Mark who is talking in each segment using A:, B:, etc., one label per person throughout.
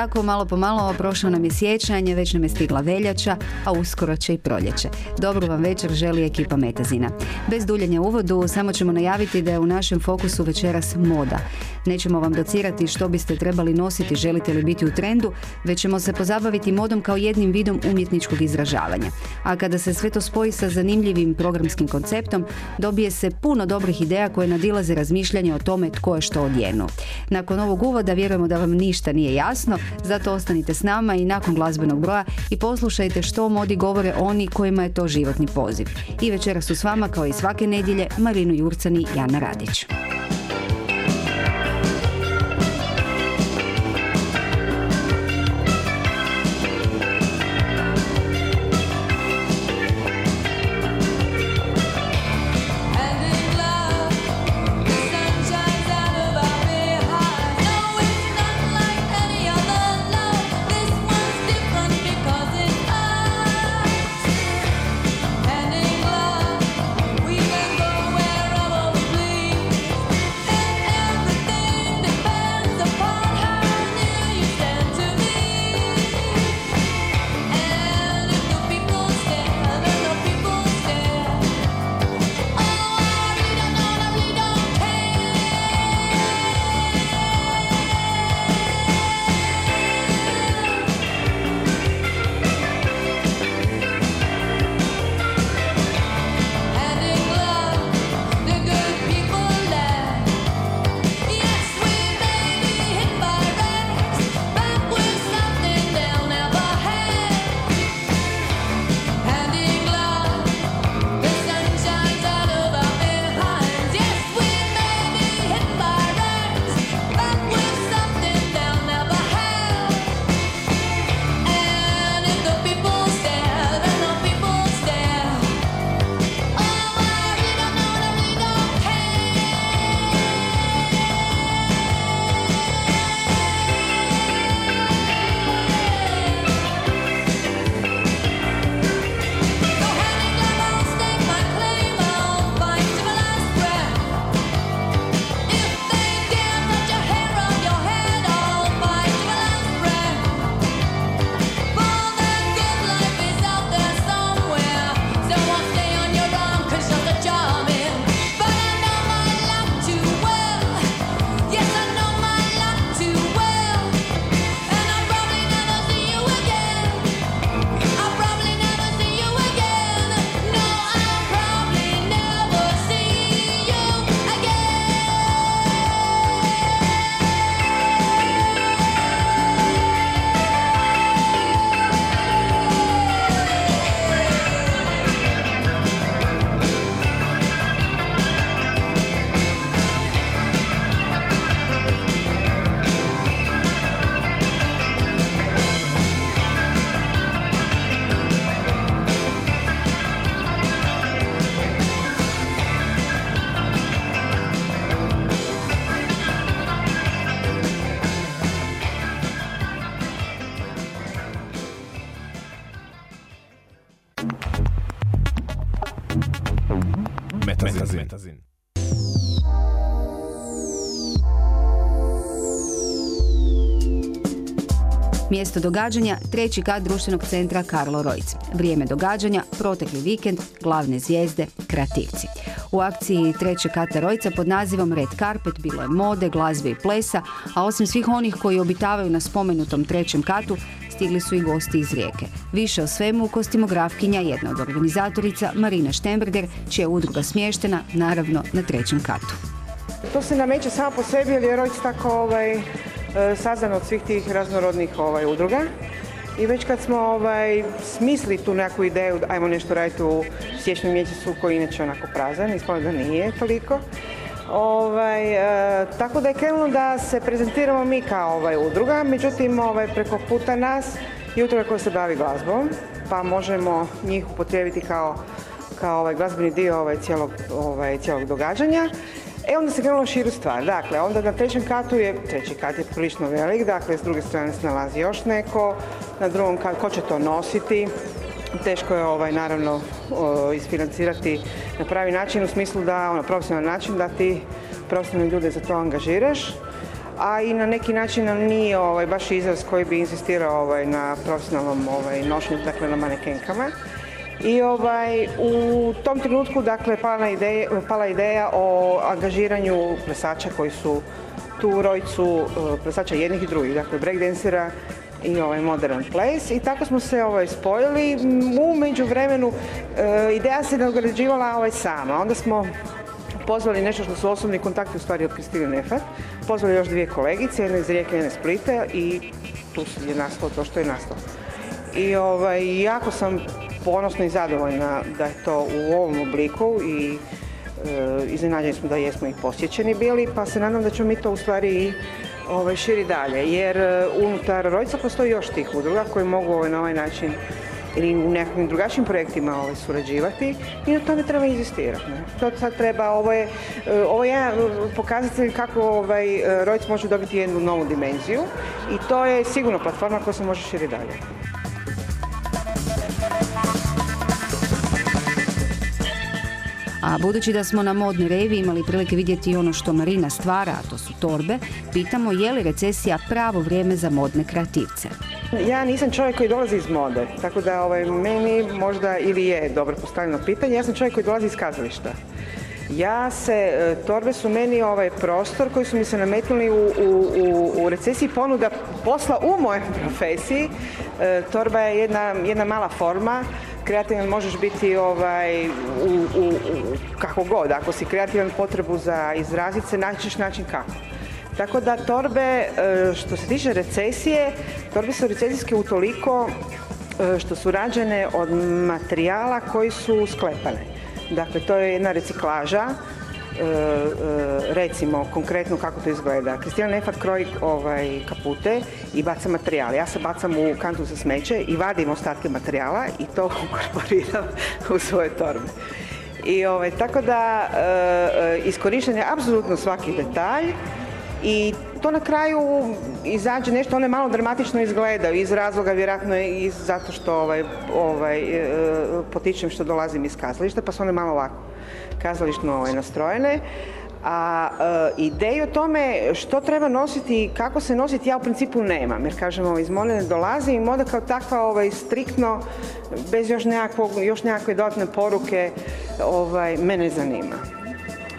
A: Tako malo po malo prošlo nam je sjećanje, već nam je stigla veljača, a uskoro će i proljeće. Dobro vam večer želi ekipa Metazina. Bez duljenja uvodu, samo ćemo najaviti da je u našem fokusu večeras moda. Nećemo vam docirati što biste trebali nositi, želite li biti u trendu, već ćemo se pozabaviti modom kao jednim vidom umjetničkog izražavanja. A kada se sve to spoji sa zanimljivim programskim konceptom, dobije se puno dobrih ideja koje nadilaze razmišljanje o tome tko je što odjenuo. Nakon ovog uvoda vjerujemo da vam ništa nije jasno, zato ostanite s nama i nakon glazbenog broja i poslušajte što modi govore oni kojima je to životni poziv. I večera su s vama kao i svake nedjelje Marinu Jurcani i Jana Radić.
B: Metazin.
A: Mjesto događanja, treći kat društvenog centra Karlo Rojc. Vrijeme događanja, protekli vikend, glavne zvijezde, kreativci. U akciji treće kata Rojca pod nazivom Red Carpet bilo je mode, glazbe i plesa, a osim svih onih koji obitavaju na spomenutom trećem katu, stigli su i gosti iz Rijeke. Više o svemu kostimografkinja, jedna od organizatorica, Marina Štemberger, čija je udruga smještena, naravno, na trećem katu.
C: To se nameće samo po sebi jer je Rojc tako ovaj, e, sazdan od svih tih raznorodnih ovaj, udruga. I već kad smo ovaj, smisli tu neku ideju, ajmo nešto raditi u siječnju mjesecu koji inače onako prazan, ispalo da nije toliko, Ovaj, e, tako da je krenulo da se prezentiramo mi kao ovaj, udruga, međutim ovaj, preko puta nas je udruga koja se bavi glazbom, pa možemo njih upotrijebiti kao, kao ovaj, glazbeni dio ovaj, cijelog, ovaj, cijelog događanja. E onda se krenulo širu stvar. Dakle, onda na trećem katu je, treći kat je prilično velik, dakle s druge strane se nalazi još neko, na drugom katu, ko će to nositi, teško je ovaj, naravno isfinancirati na pravi način u smislu da, ono, profesionalan način da ti profesionalne ljude za to angažiraš, a i na neki način nam nije ovaj, baš izraz koji bi insistirao ovaj, na profesionalnom ovaj, nošenju, dakle na manekenkama. I ovaj, u tom trenutku dakle, pala, ideja, pala ideja o angažiranju plesača koji su tu Rojcu, plesača jednih i drugih, dakle breakdancera i ovaj modern place i tako smo se ovaj spojili. U međuvremenu e, ideja se nagrađivala ovaj sama. Onda smo pozvali nešto što su osobni kontakti u stvari od Kristine Nefat. Pozvali još dvije kolegice, jedna iz Rijeke, jedna iz Splita i tu je nastalo to što je nastalo. I ovaj, jako sam ponosna i zadovoljna da je to u ovom obliku i e, iznenađeni smo da jesmo i posjećeni bili, pa se nadam da ćemo mi to u stvari i ovaj, širi dalje, jer e, unutar Rojca postoji još tih udruga koji mogu ovaj, na ovaj način ili u nekakvim drugačijim projektima ovaj, surađivati i na tome treba inzistirati. To sad treba, ovo je, e, ovo je pokazatelj kako ovaj, e, Rojc može dobiti jednu novu dimenziju i to je sigurno platforma koja se može širiti dalje.
D: A budući da smo na modnoj revi imali prilike vidjeti ono što Marina stvara, a to su torbe, pitamo je li recesija pravo vrijeme za modne kreativce.
C: Ja nisam čovjek koji dolazi iz mode, tako da ovaj, meni možda ili je dobro postavljeno pitanje, ja sam čovjek koji dolazi iz kazališta. Ja se, e, torbe su meni ovaj prostor koji su mi se nametnuli u, u, u, u recesiji ponuda posla u mojoj profesiji. E, torba je jedna, jedna mala forma, kreativan možeš biti ovaj, u, u, u, kako god, ako si kreativan potrebu za izraziti se, naći ćeš način kako. Tako da torbe, e, što se tiče recesije, torbe su recesijske utoliko e, što su rađene od materijala koji su sklepane. Dakle, to je jedna reciklaža, recimo konkretno kako to izgleda. Kristina Nefat kroji ovaj, kapute i baca materijal. Ja se bacam u kantu za smeće i vadim ostatke materijala i to ukorporiram u svoje torbe. I ovaj, tako da e, e, iskorišten je apsolutno svaki detalj i to na kraju izađe nešto, one malo dramatično izgledaju iz razloga vjerojatno i zato što ovaj, ovaj, e, potičem što dolazim iz kazališta pa su one malo ovako kazališno ovaj, nastrojene. A e, ideju o tome što treba nositi i kako se nositi ja u principu nemam, jer kažemo iz mode ne dolazi i moda kao takva ovaj, striktno, bez još, nekakvog, još nekakve dodatne poruke, ovaj, mene zanima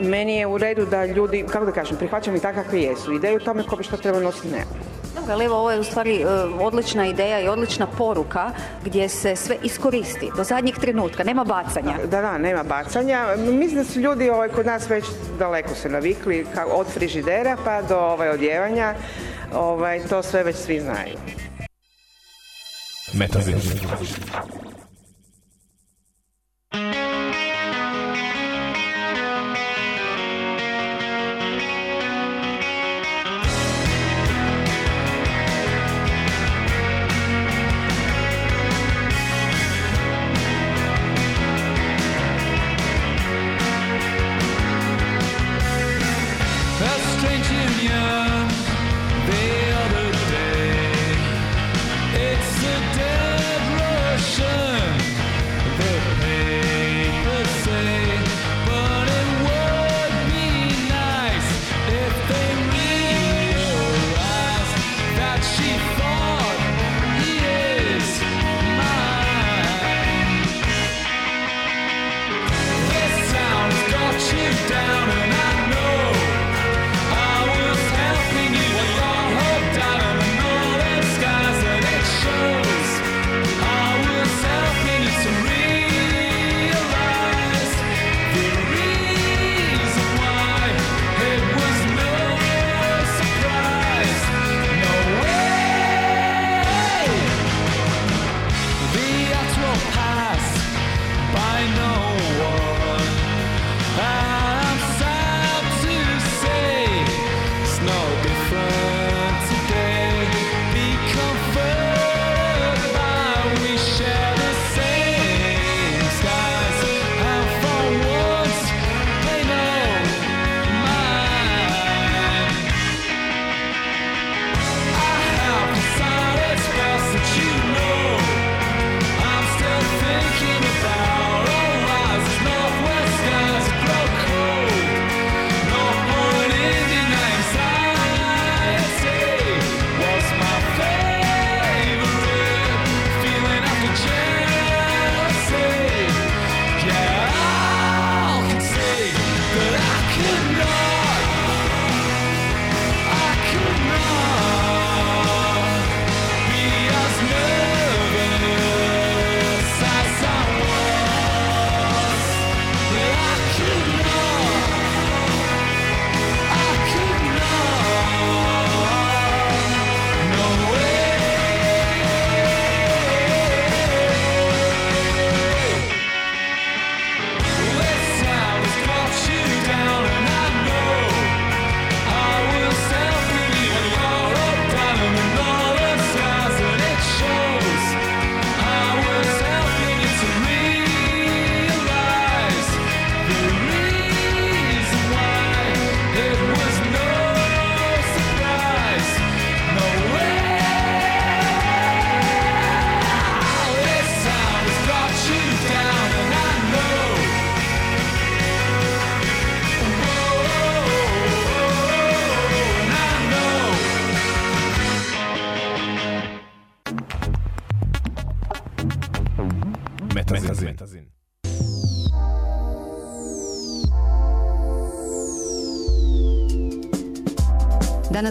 C: meni je u redu da ljudi, kako da kažem, prihvaćam i tako kakvi jesu. Ideju o tome ko bi što treba nositi nema.
D: Dobro, ali evo ovo je u stvari e, odlična ideja i odlična poruka gdje se sve iskoristi do zadnjeg trenutka, nema bacanja.
C: Da, da, nema bacanja. Mislim da su ljudi ovaj, kod nas već daleko se navikli, od frižidera pa do ovaj, odjevanja. Ovaj, to sve već svi znaju.
E: Metazin.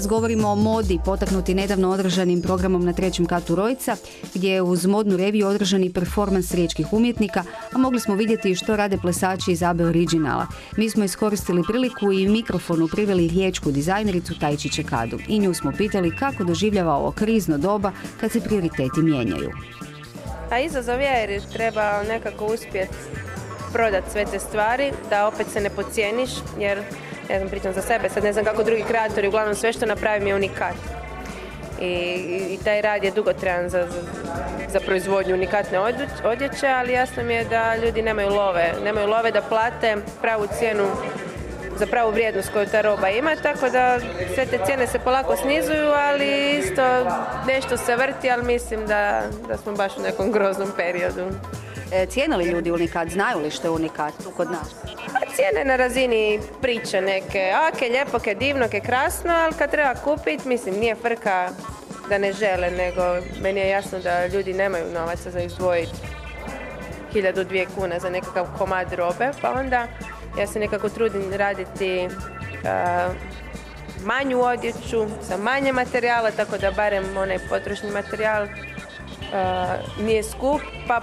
D: Danas govorimo o modi potaknuti nedavno održanim programom na trećem katu Rojca, gdje je uz modnu reviju održan i performans riječkih umjetnika, a mogli smo vidjeti što rade plesači iz Abe Originala. Mi smo iskoristili priliku i mikrofonu priveli riječku dizajnericu Tajči Čekadu i nju smo pitali kako doživljava ovo krizno doba kad se prioriteti mijenjaju.
F: A izazov je jer treba nekako uspjeti prodat sve te stvari, da opet se ne pocijeniš, jer ne znam, pričam za sebe, sad ne znam kako drugi kreatori, uglavnom sve što napravim je unikat. I, i taj rad je dugotrajan za, za, za proizvodnju unikatne odje- odjeće, ali jasno mi je da ljudi nemaju love. Nemaju love da plate pravu cijenu za pravu vrijednost koju ta roba ima, tako da sve te cijene se polako snizuju, ali isto nešto se vrti, ali mislim da, da smo baš u nekom groznom periodu.
D: E, ljudi unikat? Znaju li što je unikat kod nas?
F: Cijene na razini priče neke, a ke lijepo, ke divno, ke krasno, ali kad treba kupiti, mislim, nije frka da ne žele, nego meni je jasno da ljudi nemaju novaca za izdvojiti hiljadu dvije kuna za nekakav komad robe, pa onda ja se nekako trudim raditi a, manju odjeću, sa manje materijala, tako da barem onaj potrošni materijal nije skup, pa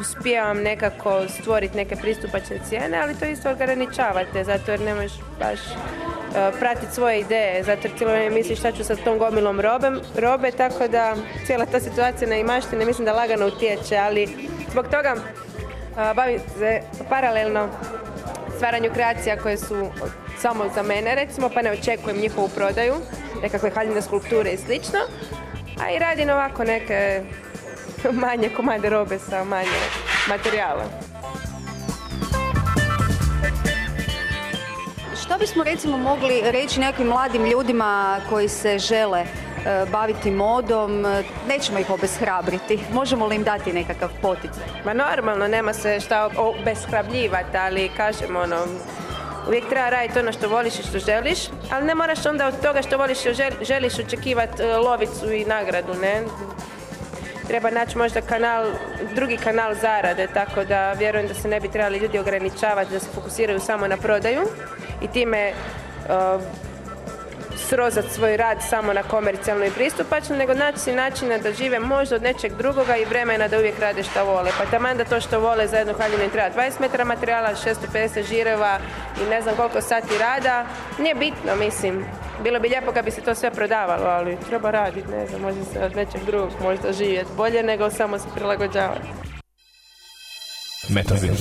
F: uspijevam nekako stvoriti neke pristupačne cijene, ali to isto ograničavate, zato jer ne možeš baš uh, pratiti svoje ideje, zato jer cijelo misliš šta ću sa tom gomilom robe, robe, tako da cijela ta situacija na imaštine mislim da lagano utječe, ali zbog toga uh, bavim se paralelno stvaranju kreacija koje su samo za mene recimo, pa ne očekujem njihovu prodaju, nekakve haljine skulpture i slično, a i radim ovako neke manje komade robe sa manje materijala.
D: Što bismo recimo mogli reći nekim mladim ljudima koji se žele e, baviti modom, nećemo ih obeshrabriti, možemo li im dati nekakav poticaj?
F: Ma normalno, nema se šta obeshrabljivati, ali kažem ono, uvijek treba raditi ono što voliš i što želiš, ali ne moraš onda od toga što voliš i žel- želiš očekivati e, lovicu i nagradu, ne? Treba naći možda kanal, drugi kanal zarade, tako da vjerujem da se ne bi trebali ljudi ograničavati, da se fokusiraju samo na prodaju i time uh, srozati svoj rad samo na komercijalno i pristupačno, nego naći si načina da žive možda od nečeg drugoga i vremena da uvijek rade što vole. Pa taman da to što vole za jednu haljinu treba 20 metara materijala, 650 žireva i ne znam koliko sati rada, nije bitno, mislim. Bilo bi lijepo kad bi se to sve prodavalo, ali treba raditi, ne znam, može se od nečeg drugog možda živjeti bolje nego samo se prilagođavati.
E: Metazin.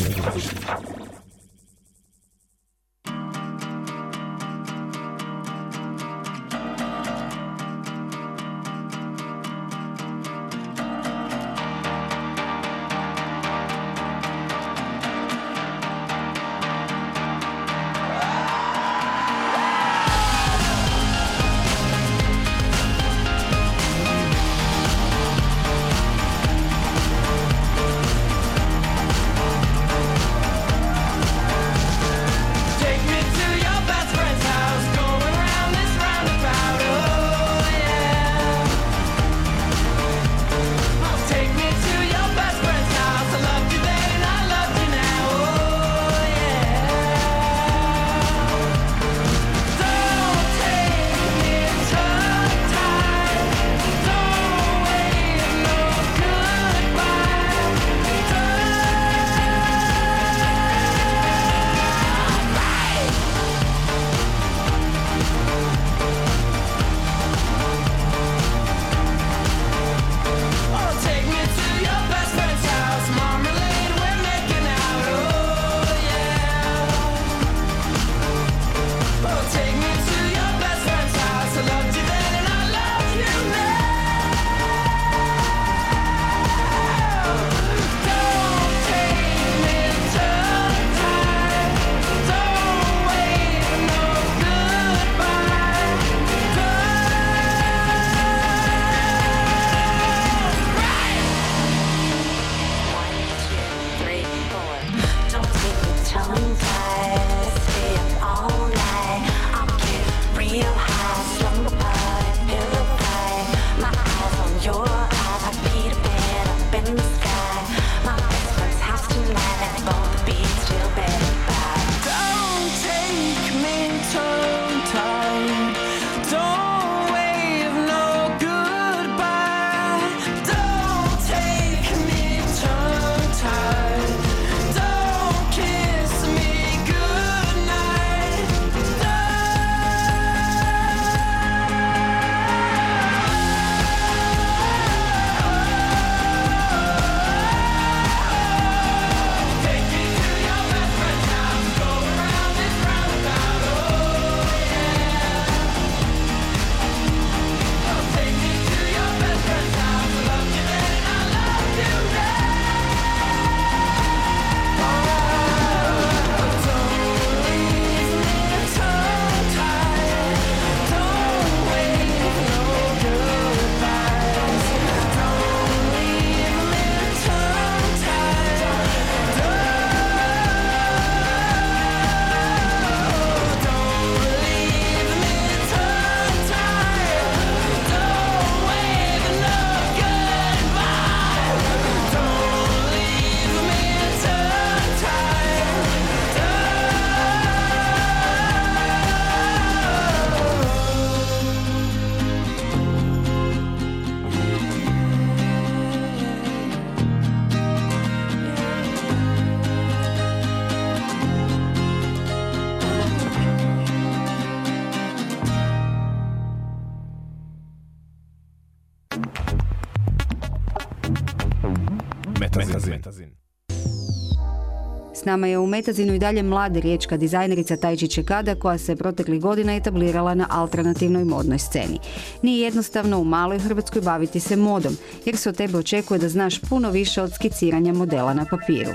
D: Nama je u Metazinu i dalje mlada riječka dizajnerica Tajči Čekada koja se proteklih godina etablirala na alternativnoj modnoj sceni. Nije jednostavno u maloj Hrvatskoj baviti se modom, jer se od tebe očekuje da znaš puno više od skiciranja modela na papiru.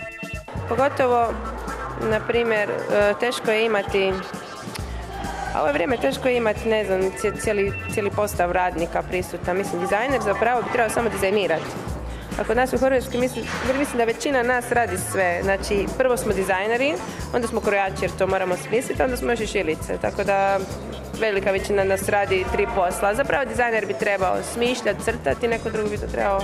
F: Pogotovo, na primjer, e, teško je imati a ovo je vrijeme teško je imati, ne znam, cije- cijeli, cijeli postav radnika prisuta. Mislim, dizajner zapravo bi trebao samo dizajnirati. A kod nas u Hrvatskoj mislim, mislim da većina nas radi sve. Znači, prvo smo dizajneri, onda smo krojači jer to moramo smisliti, onda smo još i šilice. Tako da velika većina nas radi tri posla. Zapravo dizajner bi trebao smišljati, crtati, neko drugi bi to trebao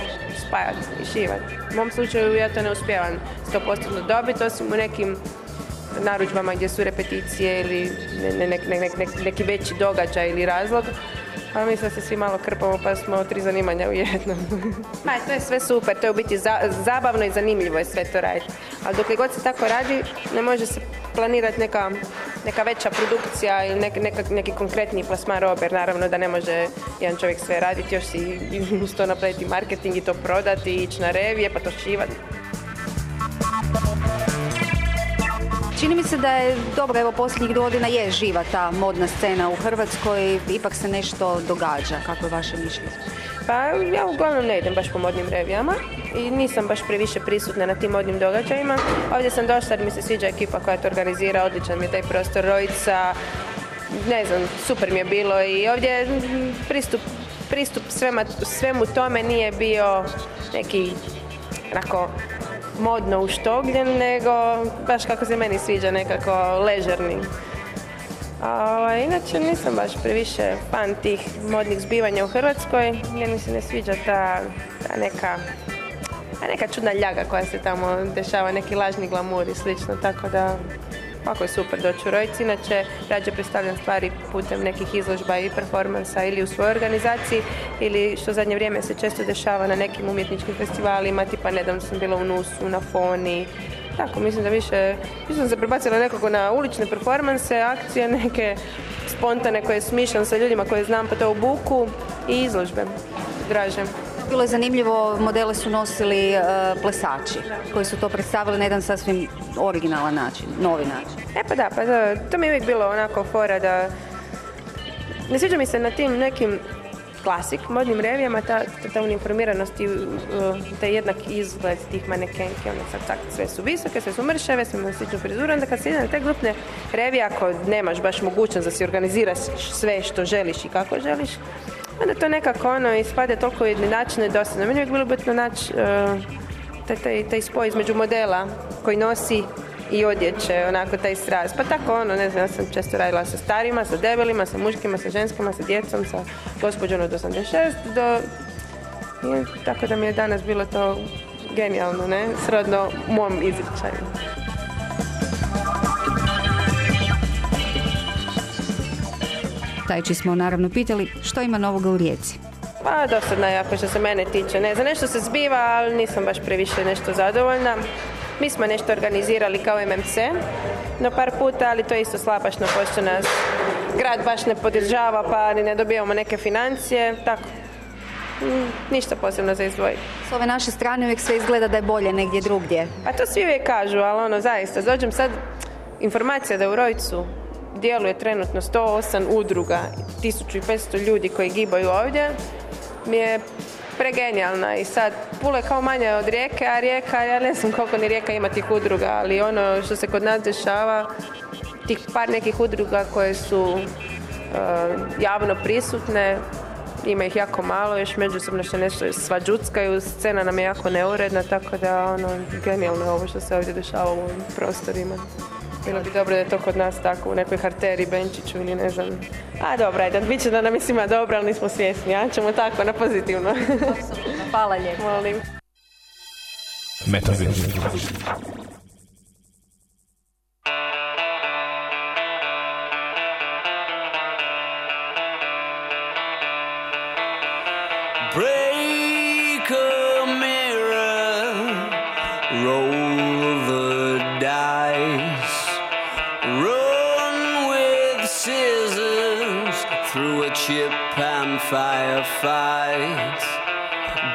F: spajati i šivati. U mom slučaju ja to ne uspijevam 100% dobiti, osim u nekim narudžbama gdje su repeticije ili ne- ne- nek- neki veći događaj ili razlog. A mi sad se svi malo krpamo pa smo tri zanimanja u jednom. Ma, to je sve super, to je u biti za- zabavno i zanimljivo je sve to raditi. Ali dok god se tako radi, ne može se planirati neka, neka veća produkcija ili nek- neki konkretni plasman robe, naravno da ne može jedan čovjek sve raditi, još si uz to napraviti marketing i to prodati, ići na revije, pa to šivati.
D: Čini mi se da je, dobro, evo posljednjih godina je živa ta modna scena u Hrvatskoj, ipak se nešto događa, kako je vaše mišljenje?
F: Pa ja uglavnom ne idem baš po modnim revijama i nisam baš previše prisutna na tim modnim događajima. Ovdje sam došla jer mi se sviđa ekipa koja to organizira, odličan mi je taj prostor Rojica, ne znam, super mi je bilo i ovdje pristup, pristup svema, svemu tome nije bio neki onako modno uštogljen, nego baš kako se meni sviđa, nekako ležerni. A ovaj, inače nisam baš previše fan tih modnih zbivanja u Hrvatskoj, jer mi se ne sviđa ta, neka, neka čudna ljaga koja se tamo dešava, neki lažni glamur i slično, tako da Ovako je super doći u Rojci, inače rađe predstavljam stvari putem nekih izložba i performansa ili u svojoj organizaciji ili što zadnje vrijeme se često dešava na nekim umjetničkim festivalima, tipa nedavno sam bila u Nusu, na Foni, tako, mislim da više, da sam se prebacila nekako na ulične performanse, akcije neke spontane koje smišljam sa ljudima koje znam pa to u buku i izložbe draže.
D: Bilo je zanimljivo, modele su nosili e, plesači koji su to predstavili na jedan sasvim originalan način, novi način.
F: E pa da, pa to mi je uvijek bilo onako fora da... Ne sviđa mi se na tim nekim klasik modnim revijama ta, ta, uniformiranost i uh, taj jednak izgled tih manekenki, one sad tak, sve su visoke, sve su mršave, sve imaju sličnu frizuru, onda kad se ide na te grupne revije, ako nemaš baš mogućnost da si organiziraš sve što želiš i kako želiš, onda to nekako ono ispade toliko ujedinačeno i dosadno. Meni je bilo bitno naći uh, taj, taj, taj spoj između modela koji nosi i odjeće, onako taj sraz. Pa tako ono, ne znam, ja sam često radila sa starima, sa debelima, sa muškima, sa ženskima, sa djecom, sa gospođom od 86 do... I tako da mi je danas bilo to genijalno, ne? Srodno mom izričaju.
D: Tajči smo naravno pitali što ima novoga u Rijeci.
F: Pa dosadno je jako što se mene tiče. Ne znam, nešto se zbiva, ali nisam baš previše nešto zadovoljna. Mi smo nešto organizirali kao MMC, no par puta, ali to je isto slabašno, pošto nas grad baš ne podržava, pa ni ne dobijamo neke financije, tako. Mm, Ništa posebno za izdvojiti.
D: S ove naše strane uvijek sve izgleda da je bolje negdje drugdje.
F: Pa to svi uvijek kažu, ali ono zaista, dođem sad, informacija da u Rojcu djeluje trenutno 108 udruga, 1500 ljudi koji gibaju ovdje, mi je pregenijalna i sad Pula je kao manja od rijeke, a rijeka, ja ne znam koliko ni rijeka ima tih udruga, ali ono što se kod nas dešava, tih par nekih udruga koje su eh, javno prisutne, ima ih jako malo, još međusobno se nešto svađuckaju, scena nam je jako neuredna, tako da ono, genijalno je ovo što se ovdje dešava u ovim prostorima. Bilo bi dobro da je to kod nas tako, u nekoj harteri, benčiću ili ne znam. A dobro, ajde, bit će da nam je svima dobro, ali nismo svjesni, a ćemo tako, na pozitivno.
D: Hvala lijepo.
F: Molim.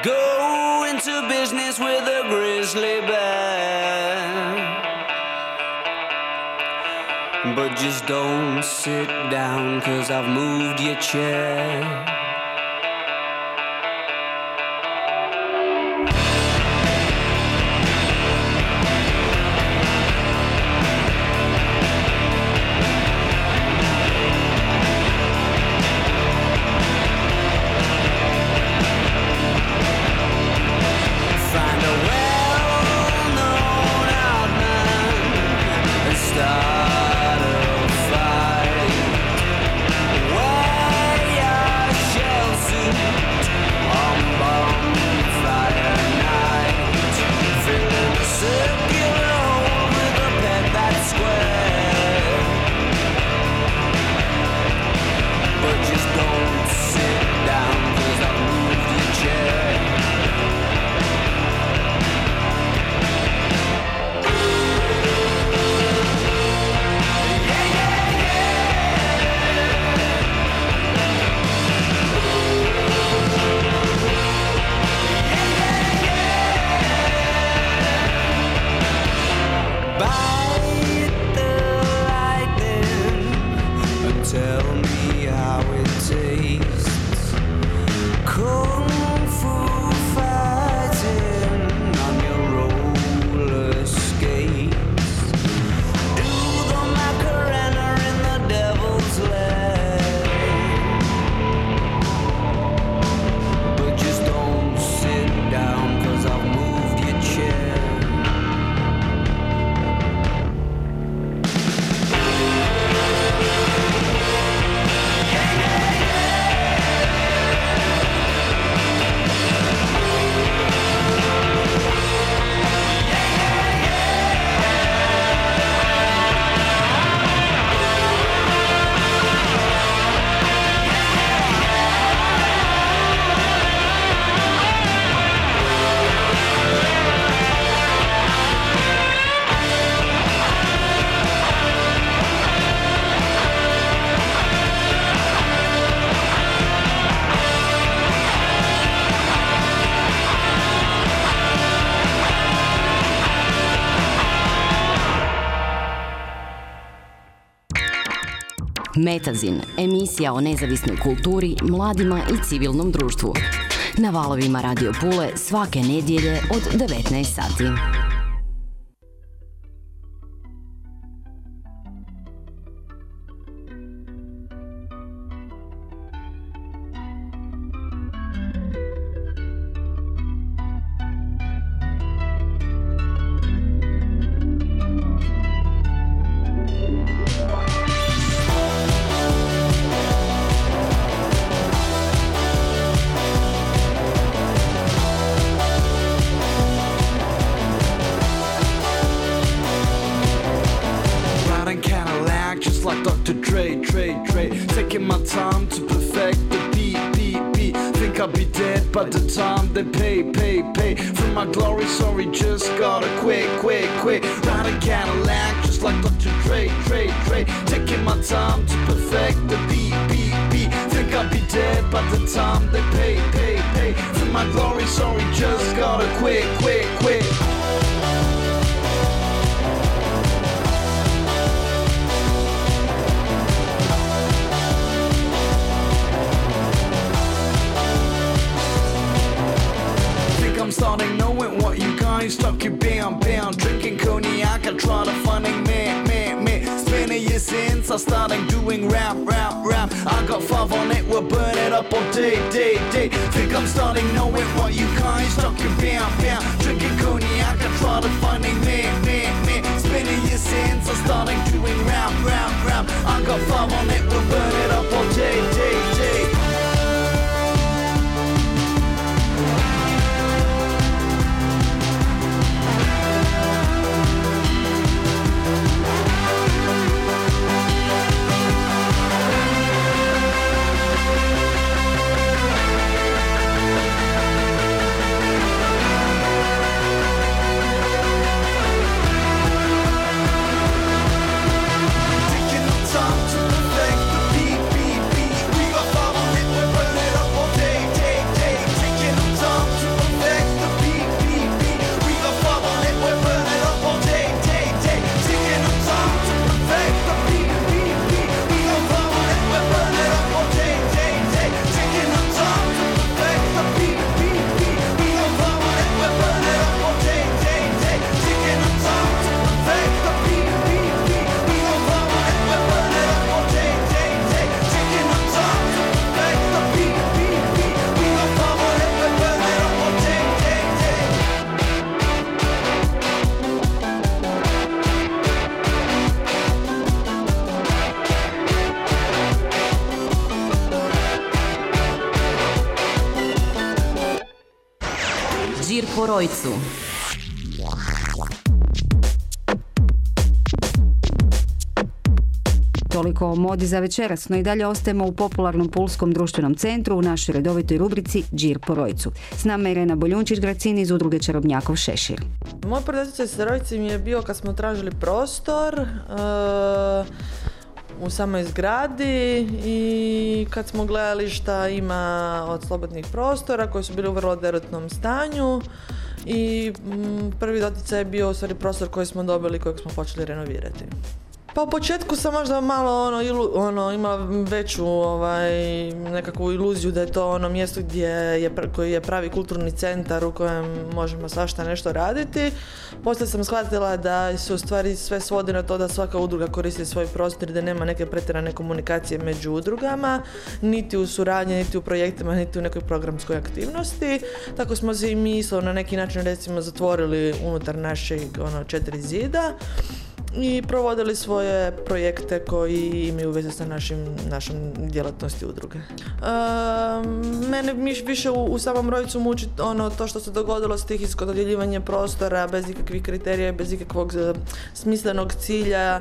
G: Go into business with a grizzly bear. But just don't sit down, cause I've moved your chair. Tell me how it tastes. Kung
H: Metazin, emisija o nezavisnoj kulturi, mladima i civilnom društvu. Na valovima Radio Pule svake nedjelje od 19 sati.
G: Dead by the time they pay, pay, pay. For my glory, sorry, just gotta quit, quit, quit. Riding Cadillac just like Dr. Dre, Dre, Dre. Taking my time to perfect the beat, beat, beat. Think I'll be dead by the time they pay, pay, pay. For my glory, sorry, just gotta quit, quit, quit. What you guys talking bam bam. Drinking cognac I try to finding me me me spinning years since I started doing rap rap rap. I got five on it we'll burn it up all day day day think I'm starting knowing what you guys talking bam bam drinking cognac I try to finding me me me spinning years since I started doing rap rap rap. I got five on it we'll burn it up all day day day
H: po.
D: Toliko o modi za večeras, no i dalje ostajemo u popularnom pulskom društvenom centru u našoj redovitoj rubrici Džir po rojcu. S nama je Irena Boljunčić-Gracini iz udruge Čarobnjakov Šešir.
I: Moj osjećaj s rojicim je bio kad smo tražili prostor e, u samoj zgradi i kad smo gledali šta ima od slobodnih prostora koji su bili u vrlo derutnom stanju i mm, prvi doticaj je bio u stvari prostor koji smo dobili kojeg smo počeli renovirati. Pa u početku sam možda malo ono, ilu, ono imala veću ovaj, nekakvu iluziju da je to ono mjesto gdje je, koji je pravi kulturni centar u kojem možemo svašta nešto raditi. Poslije sam shvatila da se u stvari sve svodi na to da svaka udruga koristi svoj prostor i da nema neke pretjerane komunikacije među udrugama, niti u suradnji, niti u projektima, niti u nekoj programskoj aktivnosti. Tako smo se i mi na neki način recimo zatvorili unutar našeg ono, četiri zida i provodili svoje projekte koji imaju veze sa našim, našom djelatnosti udruge. Ehm, mene miš više u, u samom Rojcu muči ono to što se dogodilo stihijsko dodjeljivanje prostora bez ikakvih kriterija, bez ikakvog e, smislenog cilja e,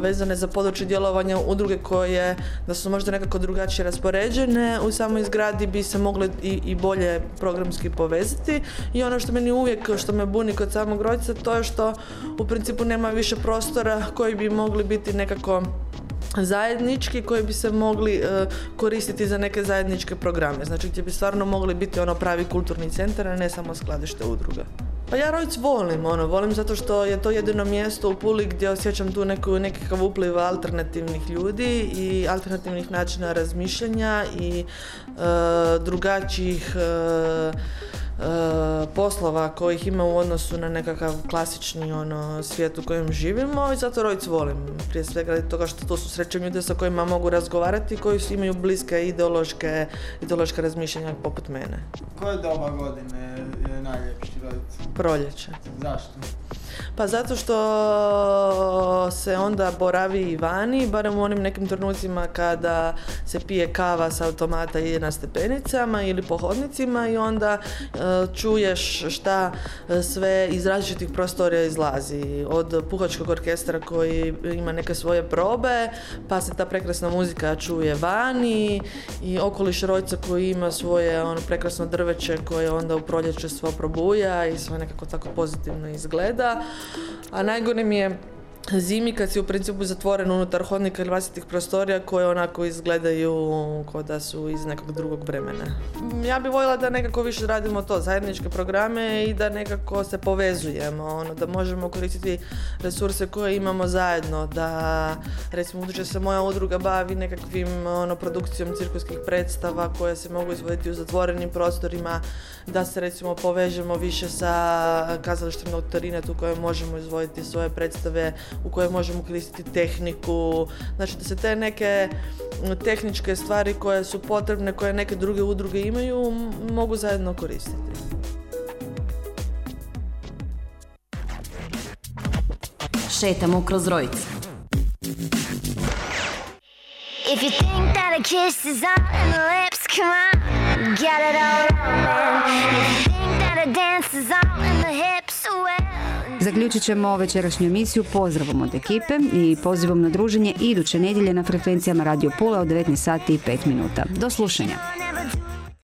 I: vezane za područje djelovanja udruge koje da su možda nekako drugačije raspoređene u samoj zgradi bi se mogle i, i bolje programski povezati i ono što meni uvijek što me buni kod samog Rojca to je što u principu nema više prostora koji bi mogli biti nekako zajednički koji bi se mogli e, koristiti za neke zajedničke programe. Znači gdje bi stvarno mogli biti ono pravi kulturni centar, a ne samo skladište udruga. Pa ja Rojc volim, ono, volim zato što je to jedino mjesto u Puli gdje osjećam tu neku, nekakav upliv alternativnih ljudi i alternativnih načina razmišljanja i e, drugačijih e, poslova kojih ima u odnosu na nekakav klasični ono, svijet u kojem živimo i zato Rojc volim. Prije svega radi toga što to su srećem ljude sa kojima mogu razgovarati i koji su, imaju bliske ideološke, ideološka razmišljanja poput mene.
J: Koje doba godine je najljepši rodic?
I: Proljeće.
J: Zašto?
I: Pa zato što se onda boravi i vani, barem u onim nekim trenucima kada se pije kava sa automata i na stepenicama ili po hodnicima i onda e, čuješ šta sve iz različitih prostorija izlazi. Od puhačkog orkestra koji ima neke svoje probe, pa se ta prekrasna muzika čuje vani i okoliš Rojca koji ima svoje ono prekrasno drveće koje onda u proljeće svo probuja i sve nekako tako pozitivno izgleda. A najgore mi je zimi kad si u principu zatvoren unutar hodnika ili vlastitih prostorija koje onako izgledaju kao da su iz nekog drugog vremena. Mm, Ja bih voljela da nekako više radimo to, zajedničke programe i da nekako se povezujemo, ono, da možemo koristiti resurse koje imamo zajedno, da recimo budući se moja udruga bavi nekakvim ono, produkcijom cirkuskih predstava koje se mogu izvoditi u zatvorenim prostorima, da se recimo povežemo više sa kazalištem Doktorinet u kojem možemo izvoditi svoje predstave u kojoj možemo koristiti tehniku, znači da se te neke tehničke stvari koje su potrebne, koje neke druge udruge imaju, mogu zajedno koristiti.
H: Šetamo kroz Rojc.
K: If you think that a kiss is on the lips, come on, get it all on. If you think that a dance is on the hips.
D: Zaključit ćemo večerašnju emisiju pozdravom od ekipe i pozivom na druženje iduće nedjelje na frekvencijama Radio Pula od 19 sati i 5 minuta. Do slušanja.